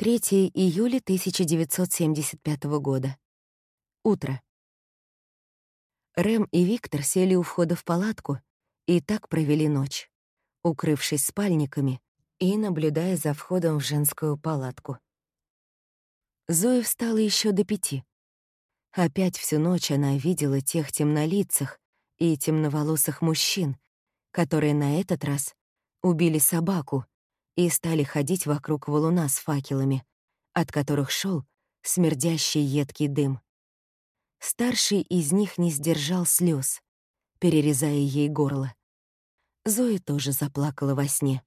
3 июля 1975 года. Утро. Рэм и Виктор сели у входа в палатку и так провели ночь, укрывшись спальниками и наблюдая за входом в женскую палатку. Зоя встала еще до пяти. Опять всю ночь она видела тех темнолицых и темноволосых мужчин, которые на этот раз убили собаку и стали ходить вокруг валуна с факелами, от которых шел смердящий едкий дым. Старший из них не сдержал слез, перерезая ей горло. Зоя тоже заплакала во сне.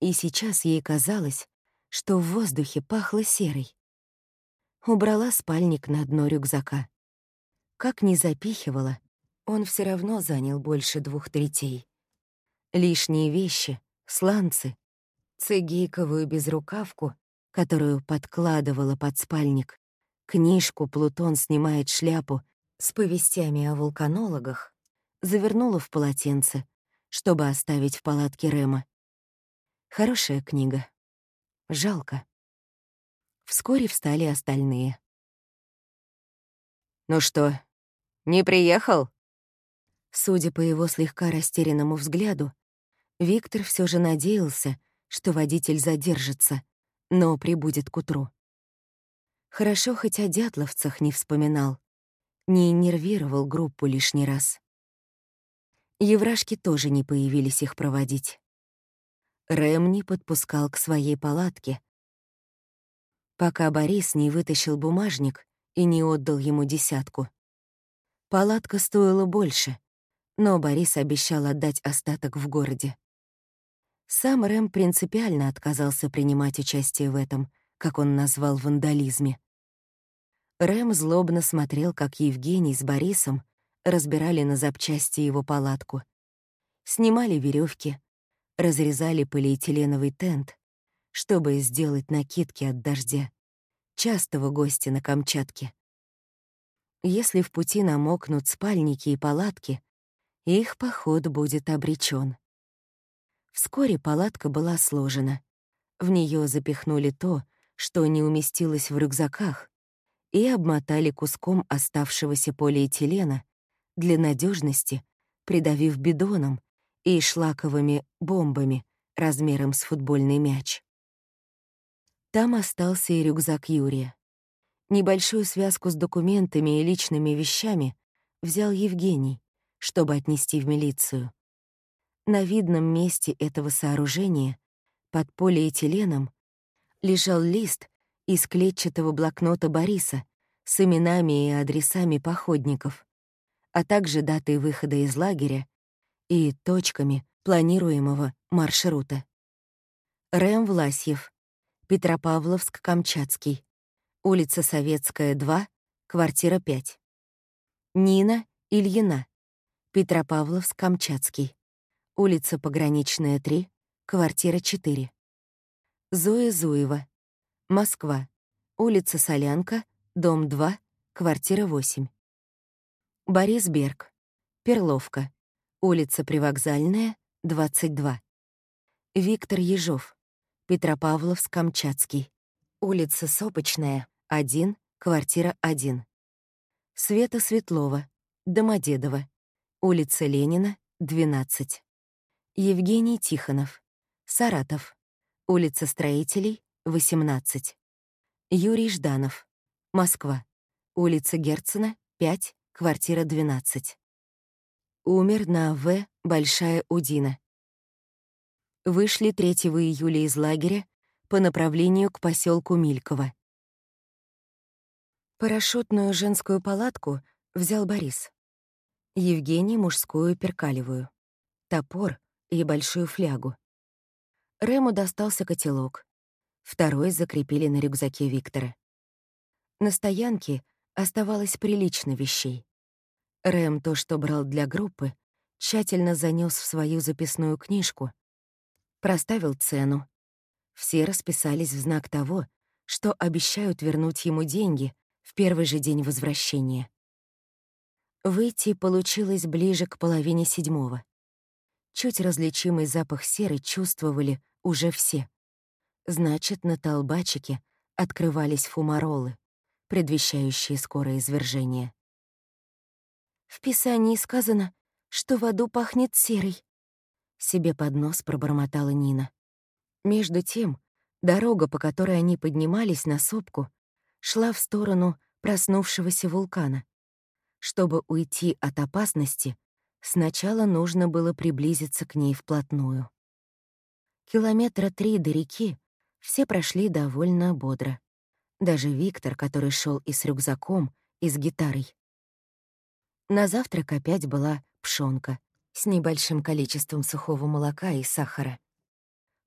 И сейчас ей казалось, что в воздухе пахло серой. Убрала спальник на дно рюкзака. Как ни запихивала, он все равно занял больше двух третей. Лишние вещи, сланцы, цигейковую безрукавку, которую подкладывала под спальник, книжку «Плутон снимает шляпу» с повестями о вулканологах, завернула в полотенце, чтобы оставить в палатке Рема. Хорошая книга. Жалко. Вскоре встали остальные. «Ну что, не приехал?» Судя по его слегка растерянному взгляду, Виктор все же надеялся, что водитель задержится, но прибудет к утру. Хорошо, хоть о дятловцах не вспоминал, не нервировал группу лишний раз. Еврашки тоже не появились их проводить. Рэм не подпускал к своей палатке, пока Борис не вытащил бумажник и не отдал ему десятку. Палатка стоила больше, но Борис обещал отдать остаток в городе. Сам Рэм принципиально отказался принимать участие в этом, как он назвал вандализме. Рэм злобно смотрел, как Евгений с Борисом разбирали на запчасти его палатку. Снимали веревки, разрезали полиэтиленовый тент, чтобы сделать накидки от дождя, частого гостя на Камчатке. Если в пути намокнут спальники и палатки, их поход будет обречен. Вскоре палатка была сложена. В нее запихнули то, что не уместилось в рюкзаках, и обмотали куском оставшегося полиэтилена для надежности, придавив бидоном и шлаковыми бомбами размером с футбольный мяч. Там остался и рюкзак Юрия. Небольшую связку с документами и личными вещами взял Евгений, чтобы отнести в милицию. На видном месте этого сооружения, под полиэтиленом, лежал лист из клетчатого блокнота Бориса с именами и адресами походников, а также датой выхода из лагеря и точками планируемого маршрута. Рэм Власьев, Петропавловск-Камчатский, улица Советская, 2, квартира 5. Нина Ильина, Петропавловск-Камчатский, улица Пограничная, 3, квартира 4. Зоя Зуева, Москва, улица Солянка, дом 2, квартира 8. Борис Берг, Перловка, улица Привокзальная, 22. Виктор Ежов, Петропавловск-Камчатский, улица Сопочная, 1, квартира 1. Света Светлова, Домодедово, улица Ленина, 12. Евгений Тихонов, Саратов, улица Строителей, 18. Юрий Жданов, Москва, улица Герцена, 5, квартира 12. Умер на В. Большая Удина. Вышли 3 июля из лагеря по направлению к поселку Мильково. Парашютную женскую палатку взял Борис. Евгений — мужскую перкалевую. Топор и большую флягу. Рему достался котелок. Второй закрепили на рюкзаке Виктора. На стоянке оставалось прилично вещей. Рэм то, что брал для группы, тщательно занес в свою записную книжку, проставил цену. Все расписались в знак того, что обещают вернуть ему деньги в первый же день возвращения. Выйти получилось ближе к половине седьмого. Чуть различимый запах серы чувствовали уже все. Значит, на толбачике открывались фумаролы, предвещающие скорое извержение. В Писании сказано, что в аду пахнет серой. Себе под нос пробормотала Нина. Между тем, дорога, по которой они поднимались на сопку, шла в сторону проснувшегося вулкана. Чтобы уйти от опасности, сначала нужно было приблизиться к ней вплотную. Километра три до реки все прошли довольно бодро. Даже Виктор, который шел и с рюкзаком, и с гитарой. На завтрак опять была пшонка с небольшим количеством сухого молока и сахара.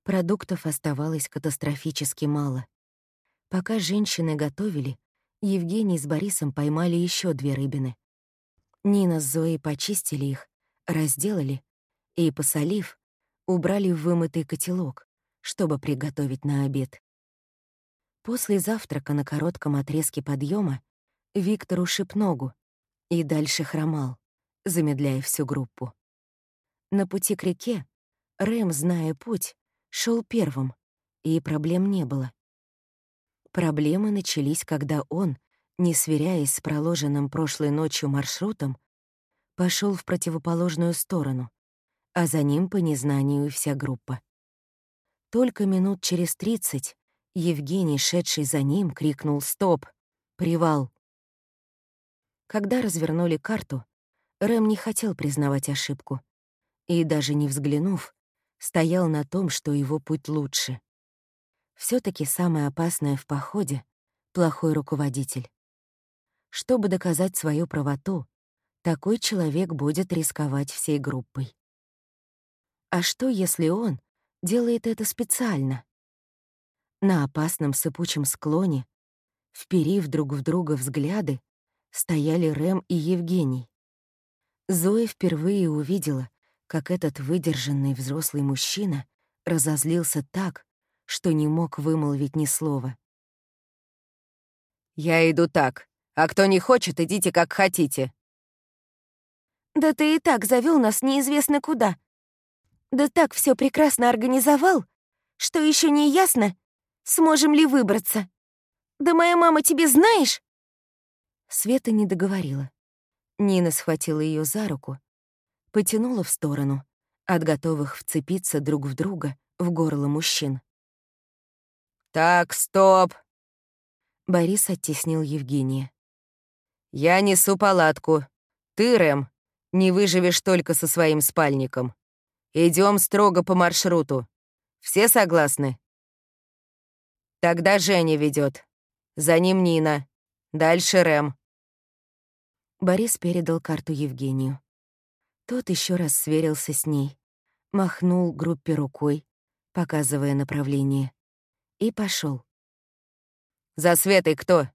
Продуктов оставалось катастрофически мало. Пока женщины готовили, Евгений с Борисом поймали еще две рыбины. Нина с Зоей почистили их, разделали и, посолив, убрали в вымытый котелок, чтобы приготовить на обед. После завтрака на коротком отрезке подъема Виктор ушиб ногу и дальше хромал, замедляя всю группу. На пути к реке Рэм, зная путь, шел первым, и проблем не было. Проблемы начались, когда он, не сверяясь с проложенным прошлой ночью маршрутом, пошел в противоположную сторону, а за ним по незнанию вся группа. Только минут через тридцать Евгений, шедший за ним, крикнул «Стоп! Привал!». Когда развернули карту, Рэм не хотел признавать ошибку и, даже не взглянув, стоял на том, что его путь лучше. все таки самое опасное в походе — плохой руководитель. Чтобы доказать свою правоту, такой человек будет рисковать всей группой. А что, если он делает это специально. На опасном сыпучем склоне, вперив друг в друга взгляды, стояли Рэм и Евгений. Зоя впервые увидела, как этот выдержанный взрослый мужчина разозлился так, что не мог вымолвить ни слова. «Я иду так, а кто не хочет, идите как хотите». «Да ты и так завел нас неизвестно куда», да так все прекрасно организовал, что еще не ясно, сможем ли выбраться. Да моя мама тебе знаешь?» Света не договорила. Нина схватила ее за руку, потянула в сторону, от готовых вцепиться друг в друга в горло мужчин. «Так, стоп!» Борис оттеснил Евгения. «Я несу палатку. Ты, Рэм, не выживешь только со своим спальником. Идем строго по маршруту. Все согласны? Тогда Женя ведет. За ним Нина. Дальше Рэм. Борис передал карту Евгению. Тот еще раз сверился с ней, махнул группе рукой, показывая направление, и пошел. «За Светой кто?»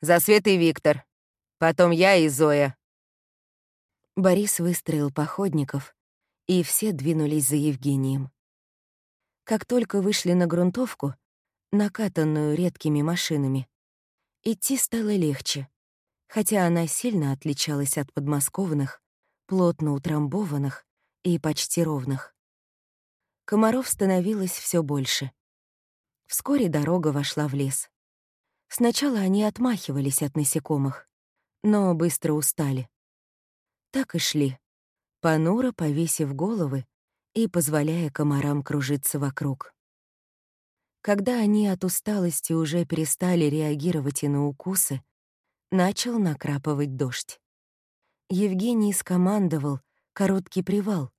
«За Светой Виктор. Потом я и Зоя». Борис выстроил походников, и все двинулись за Евгением. Как только вышли на грунтовку, накатанную редкими машинами, идти стало легче, хотя она сильно отличалась от подмосковных, плотно утрамбованных и почти ровных. Комаров становилось все больше. Вскоре дорога вошла в лес. Сначала они отмахивались от насекомых, но быстро устали. Так и шли, понуро повесив головы и позволяя комарам кружиться вокруг. Когда они от усталости уже перестали реагировать и на укусы, начал накрапывать дождь. Евгений скомандовал короткий привал,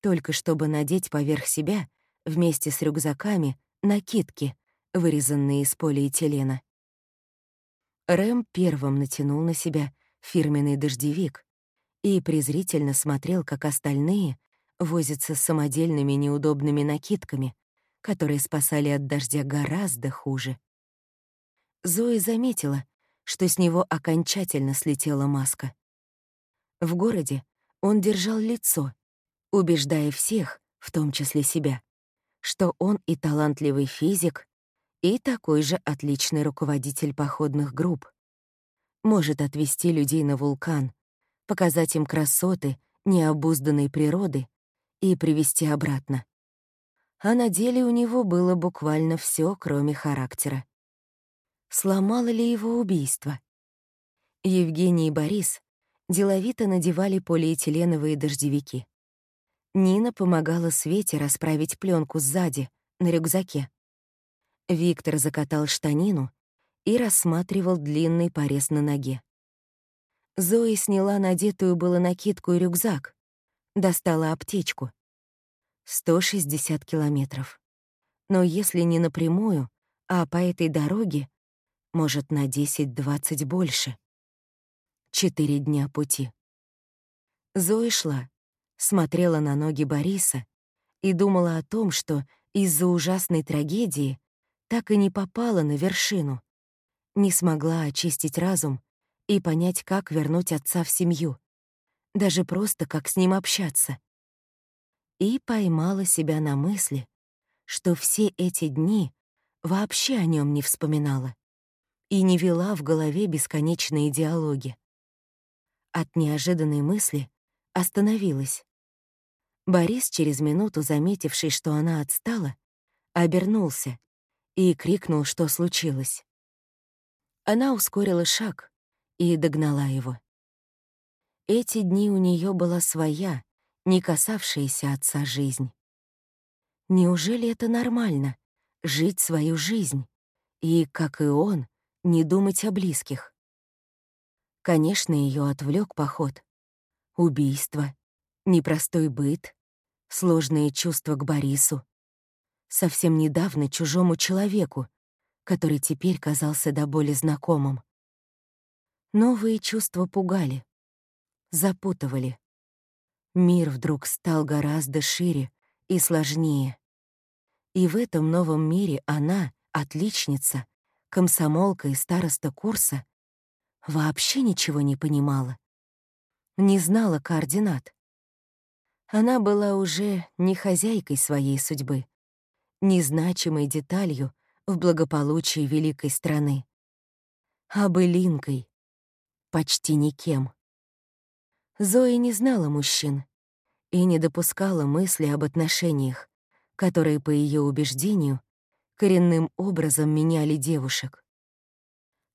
только чтобы надеть поверх себя, вместе с рюкзаками, накидки, вырезанные из полиэтилена. Рэм первым натянул на себя фирменный дождевик, и презрительно смотрел, как остальные возятся с самодельными неудобными накидками, которые спасали от дождя гораздо хуже. Зоя заметила, что с него окончательно слетела маска. В городе он держал лицо, убеждая всех, в том числе себя, что он и талантливый физик, и такой же отличный руководитель походных групп. Может отвести людей на вулкан, показать им красоты необузданной природы и привести обратно. А на деле у него было буквально все, кроме характера. Сломало ли его убийство? Евгений и Борис деловито надевали полиэтиленовые дождевики. Нина помогала Свете расправить пленку сзади, на рюкзаке. Виктор закатал штанину и рассматривал длинный порез на ноге. Зоя сняла надетую было накидку и рюкзак, достала аптечку. 160 километров. Но если не напрямую, а по этой дороге, может, на 10-20 больше. Четыре дня пути. Зоя шла, смотрела на ноги Бориса и думала о том, что из-за ужасной трагедии так и не попала на вершину, не смогла очистить разум и понять, как вернуть отца в семью, даже просто как с ним общаться. И поймала себя на мысли, что все эти дни вообще о нем не вспоминала и не вела в голове бесконечные диалоги. От неожиданной мысли остановилась. Борис, через минуту заметивший, что она отстала, обернулся и крикнул, что случилось. Она ускорила шаг и догнала его. Эти дни у нее была своя, не касавшаяся отца жизнь. Неужели это нормально — жить свою жизнь и, как и он, не думать о близких? Конечно, ее отвлек поход. Убийство, непростой быт, сложные чувства к Борису. Совсем недавно чужому человеку, который теперь казался до боли знакомым. Новые чувства пугали, запутывали. Мир вдруг стал гораздо шире и сложнее. И в этом новом мире она, отличница, комсомолка и староста курса, вообще ничего не понимала. Не знала координат. Она была уже не хозяйкой своей судьбы, незначимой деталью в благополучии великой страны, а былинкой, почти никем. Зоя не знала мужчин и не допускала мысли об отношениях, которые, по ее убеждению, коренным образом меняли девушек.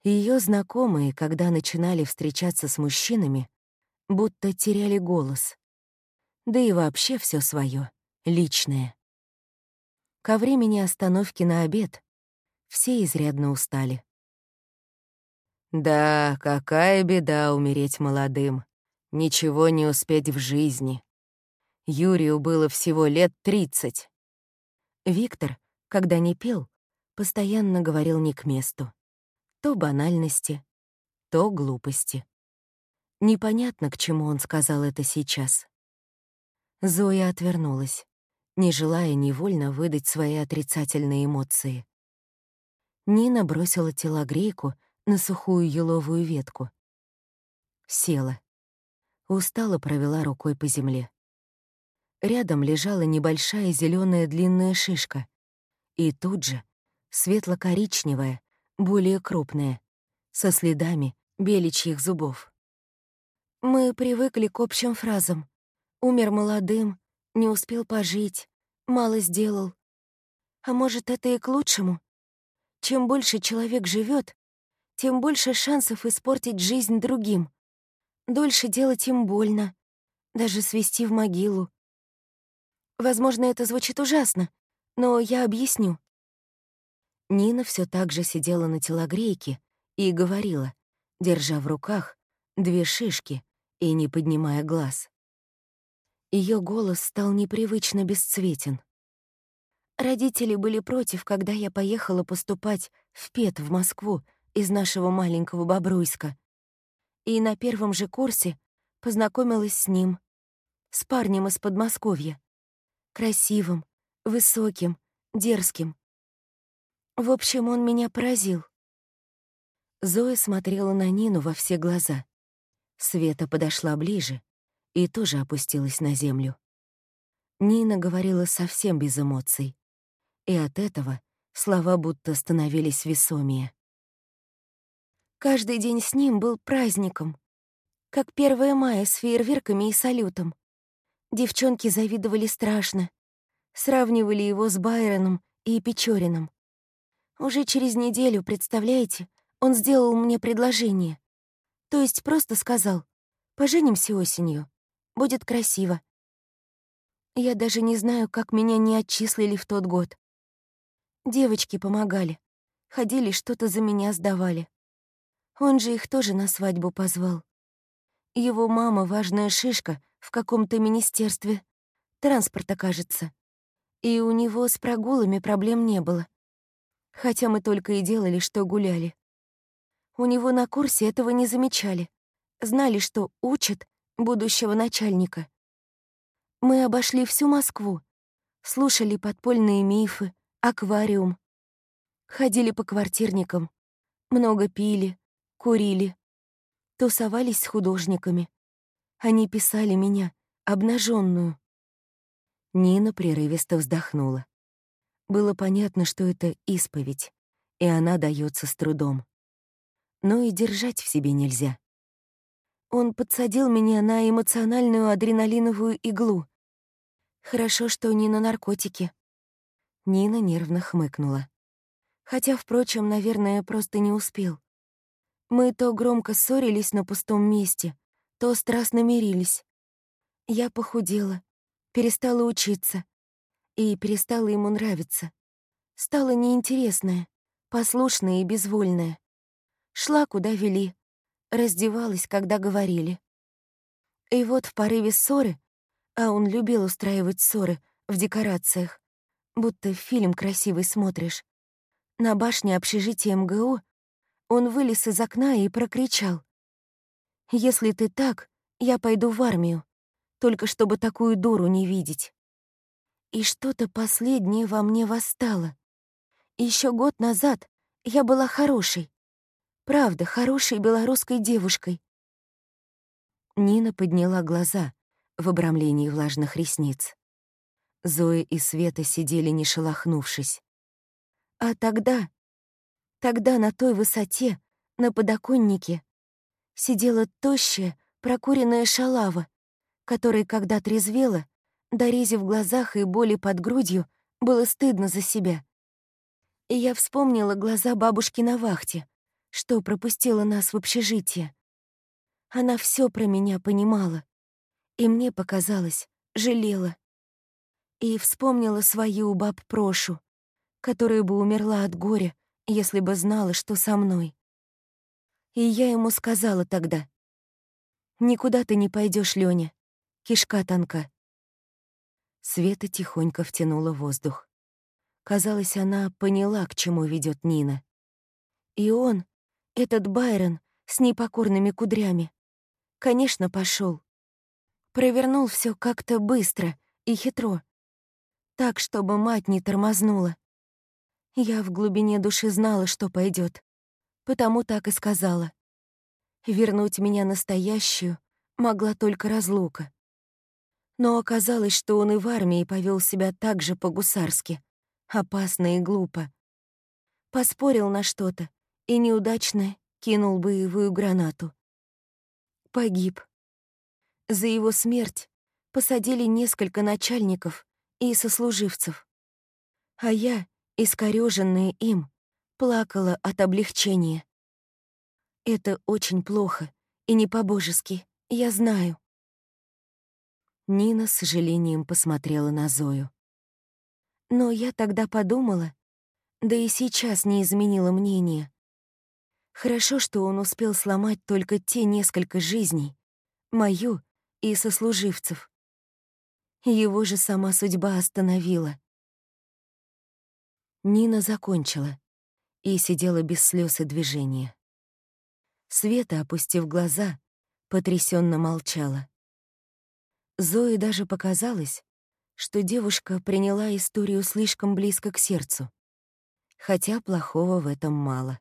Ее знакомые, когда начинали встречаться с мужчинами, будто теряли голос. Да и вообще все свое, личное. Ко времени остановки на обед все изрядно устали. Да, какая беда умереть молодым. Ничего не успеть в жизни. Юрию было всего лет тридцать. Виктор, когда не пел, постоянно говорил не к месту. То банальности, то глупости. Непонятно, к чему он сказал это сейчас. Зоя отвернулась, не желая невольно выдать свои отрицательные эмоции. Нина бросила телогрейку на сухую еловую ветку. Села. Устало провела рукой по земле. Рядом лежала небольшая зеленая длинная шишка. И тут же светло-коричневая, более крупная, со следами беличьих зубов. Мы привыкли к общим фразам. Умер молодым, не успел пожить, мало сделал. А может, это и к лучшему? Чем больше человек живет, тем больше шансов испортить жизнь другим. Дольше делать им больно, даже свести в могилу. Возможно, это звучит ужасно, но я объясню. Нина все так же сидела на телогрейке и говорила, держа в руках две шишки и не поднимая глаз. Ее голос стал непривычно бесцветен. Родители были против, когда я поехала поступать в ПЕТ в Москву из нашего маленького Бобруйска. И на первом же курсе познакомилась с ним, с парнем из Подмосковья. Красивым, высоким, дерзким. В общем, он меня поразил. Зоя смотрела на Нину во все глаза. Света подошла ближе, и тоже опустилась на землю. Нина говорила совсем без эмоций, и от этого слова будто становились весомее. Каждый день с ним был праздником, как 1 мая с фейерверками и салютом. Девчонки завидовали страшно. Сравнивали его с Байроном и Печорином. Уже через неделю, представляете, он сделал мне предложение. То есть просто сказал, поженимся осенью, будет красиво. Я даже не знаю, как меня не отчислили в тот год. Девочки помогали, ходили, что-то за меня сдавали. Он же их тоже на свадьбу позвал. Его мама — важная шишка в каком-то министерстве. Транспорта, кажется. И у него с прогулами проблем не было. Хотя мы только и делали, что гуляли. У него на курсе этого не замечали. Знали, что учат будущего начальника. Мы обошли всю Москву, слушали подпольные мифы, аквариум. Ходили по квартирникам, много пили, курили, тусовались с художниками. Они писали меня, обнаженную. Нина прерывисто вздохнула. Было понятно, что это исповедь, и она дается с трудом. Но и держать в себе нельзя. Он подсадил меня на эмоциональную адреналиновую иглу. Хорошо, что не на наркотики. Нина нервно хмыкнула. Хотя, впрочем, наверное, просто не успел. Мы то громко ссорились на пустом месте, то страстно мирились. Я похудела, перестала учиться и перестала ему нравиться. Стала неинтересная, послушная и безвольная. Шла, куда вели, раздевалась, когда говорили. И вот в порыве ссоры а он любил устраивать ссоры в декорациях, будто фильм красивый смотришь. На башне общежития МГУ он вылез из окна и прокричал. «Если ты так, я пойду в армию, только чтобы такую дуру не видеть». И что-то последнее во мне восстало. Еще год назад я была хорошей. Правда, хорошей белорусской девушкой. Нина подняла глаза, в обрамлении влажных ресниц. Зоя и Света сидели, не шелохнувшись. А тогда, тогда на той высоте, на подоконнике, сидела тощая, прокуренная шалава, которой, когда трезвела, до в глазах и боли под грудью, было стыдно за себя. И я вспомнила глаза бабушки на вахте, что пропустила нас в общежитие. Она все про меня понимала. И мне показалось, жалела. И вспомнила свою баб Прошу, которая бы умерла от горя, если бы знала, что со мной. И я ему сказала тогда, «Никуда ты не пойдешь, Лёня, кишка тонка». Света тихонько втянула воздух. Казалось, она поняла, к чему ведет Нина. И он, этот Байрон с непокорными кудрями, конечно, пошел. Провернул все как-то быстро и хитро. Так, чтобы мать не тормознула. Я в глубине души знала, что пойдет, потому так и сказала. Вернуть меня настоящую могла только разлука. Но оказалось, что он и в армии повел себя так же по-гусарски, опасно и глупо. Поспорил на что-то и неудачно кинул боевую гранату. Погиб. За его смерть посадили несколько начальников и сослуживцев. А я, искорёженная им, плакала от облегчения. Это очень плохо и не по-божески, я знаю. Нина с сожалением посмотрела на Зою. Но я тогда подумала, да и сейчас не изменила мнение. Хорошо, что он успел сломать только те несколько жизней, мою и сослуживцев. Его же сама судьба остановила. Нина закончила и сидела без слез и движения. Света, опустив глаза, потрясенно молчала. Зое даже показалось, что девушка приняла историю слишком близко к сердцу, хотя плохого в этом мало.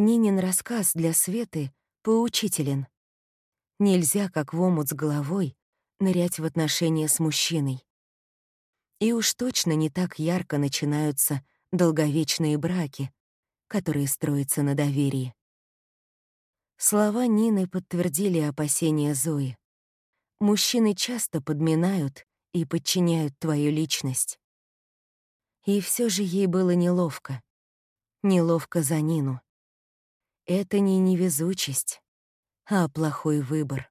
Нинин рассказ для Светы поучителен. Нельзя, как в омут с головой, нырять в отношения с мужчиной. И уж точно не так ярко начинаются долговечные браки, которые строятся на доверии. Слова Нины подтвердили опасения Зои. Мужчины часто подминают и подчиняют твою личность. И все же ей было неловко. Неловко за Нину. Это не невезучесть, а плохой выбор.